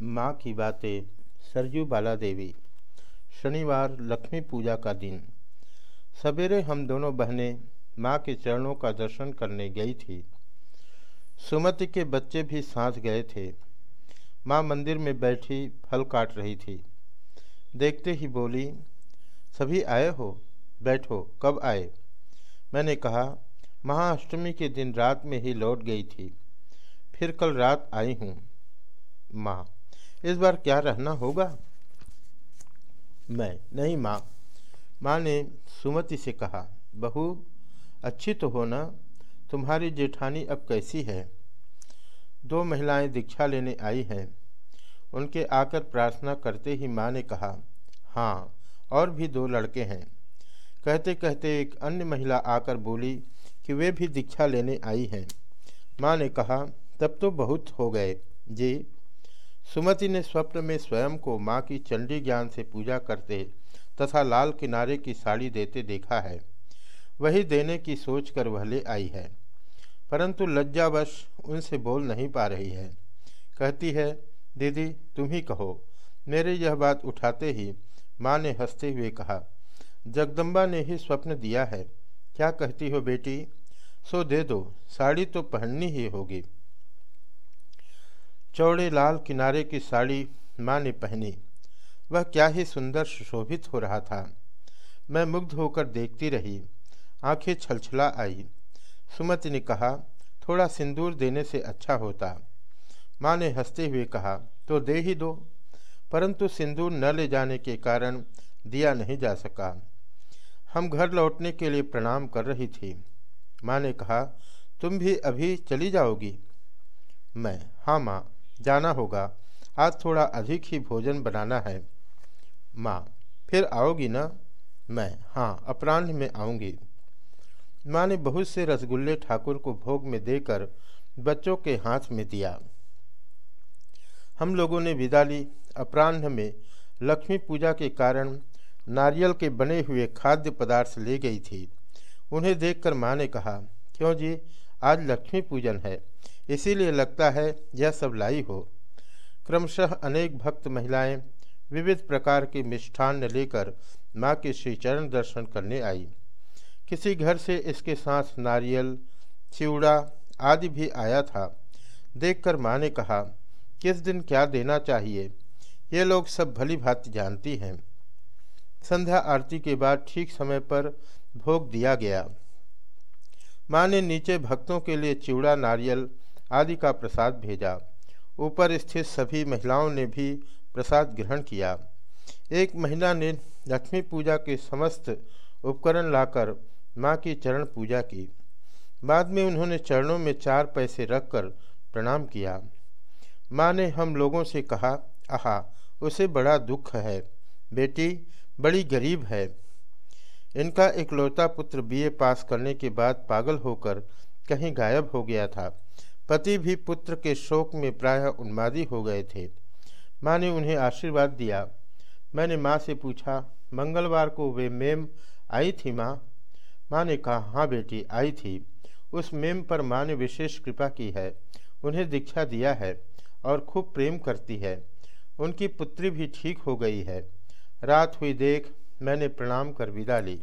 माँ की बातें सरजू बाला देवी शनिवार, लक्ष्मी पूजा का दिन। सवेरे हम दोनों बहनें माँ के चरणों का दर्शन करने गई थी। सुमति के बच्चे भी साथ गए थे। माँ मंदिर में बैठी फल काट रही थी। देखते ही बोली, सभी आए हो? बैठो, कब आए? मैंने कहा, महाअष्टमी के दिन रात में ही लौट गई थी। फिर कल रात आई हूँ, माँ। इस बार क्या रहना होगा? मैं नहीं माँ। माँ ने सुमति से कहा, बहू, अच्छी तो हो ना? तुम्हारी जेठानी अब कैसी है? दो महिलाएँ दीक्षा लेने आई हैं। उनके आकर प्रार्थना करते ही माँ ने कहा हाँ और भी दो लड़के हैं। कहते कहते एक अन्य महिला आकर बोली कि वे भी दीक्षा लेने आई हैं। माँ ने कहा, तब तो बहुत हो गए। जी सुमति ने स्वप्न में स्वयं को माँ की चंडी ज्ञान से पूजा करते तथा लाल किनारे की साड़ी देते देखा है। वही देने की सोच कर वह ले आई है। परंतु लज्जावश उनसे बोल नहीं पा रही है। कहती है, दीदी, तुम ही कहो। मेरे यह बात उठाते ही माँ ने हँसते हुए कहा, जगदम्बा ने ही स्वप्न दिया है। क्या कहती हो बेटी? सो दे दो। साड़ी तो पहननी ही होगी। चौड़े लाल किनारे की साड़ी माँ ने पहनी। वह क्या ही सुंदर सुशोभित हो रहा था। मैं मुग्ध होकर देखती रही। आँखें छलछला आई। सुमति ने कहा, थोड़ा सिंदूर देने से अच्छा होता। माँ ने हँसते हुए कहा तो दे ही दो। परंतु सिंदूर न ले जाने के कारण दिया नहीं जा सका। हम घर लौटने के लिए प्रणाम कर रही थी। माँ ने कहा, तुम भी अभी चली जाओगी? मैं? हाँ माँ। जाना होगा। आज थोड़ा अधिक ही भोजन बनाना है। माँ, फिर आओगी ना? मैं हाँ अपराह्न में आऊँगी। माँ ने बहुत से रसगुल्ले ठाकुर को भोग में देकर बच्चों के हाथ में दिया। हम लोगों ने विदा ली। अपराह्न में लक्ष्मी पूजा के कारण नारियल के बने हुए खाद्य पदार्थ ले गई थी। उन्हें देखकर माँ ने कहा, क्यों जी, आज लक्ष्मी पूजन है। इसीलिए लगता है यह सब लाई हो। क्रमशः अनेक भक्त महिलाएँ विविध प्रकार के मिष्ठान्न लेकर माँ के श्री चरण दर्शन करने आई। किसी घर से इसके साथ नारियल, चिवड़ा आदि भी आया था। देखकर माँ ने कहा, किस दिन क्या देना चाहिए? ये लोग सब भली भांति जानती हैं। संध्या आरती के बाद ठीक समय पर भोग दिया गया। माँ ने नीचे भक्तों के लिए चिवड़ा, नारियल आदि का प्रसाद भेजा। ऊपर स्थित सभी महिलाओं ने भी प्रसाद ग्रहण किया। एक महिला ने लक्ष्मी पूजा के समस्त उपकरण लाकर माँ की चरण पूजा की। बाद में उन्होंने चरणों में चार पैसे रखकर प्रणाम किया। माँ ने हम लोगों से कहा, आहा, उसे बड़ा दुख है। बेटी, बड़ी गरीब है। इनका इकलौता पुत्र बीए पास करने के बाद पागल होकर कहीं गायब हो गया था। पति भी पुत्र के शोक में प्रायः उन्मादी हो गए थे। माँ ने उन्हें आशीर्वाद दिया। मैंने माँ से पूछा, मंगलवार को वे मेम आई थी माँ? माँ ने कहा हाँ बेटी, आई थी। उस मेम पर माँ ने विशेष कृपा की है। उन्हें दीक्षा दिया है और खूब प्रेम करती है। उनकी पुत्री भी ठीक हो गई है। रात हुई देख मैंने प्रणाम कर विदा ली।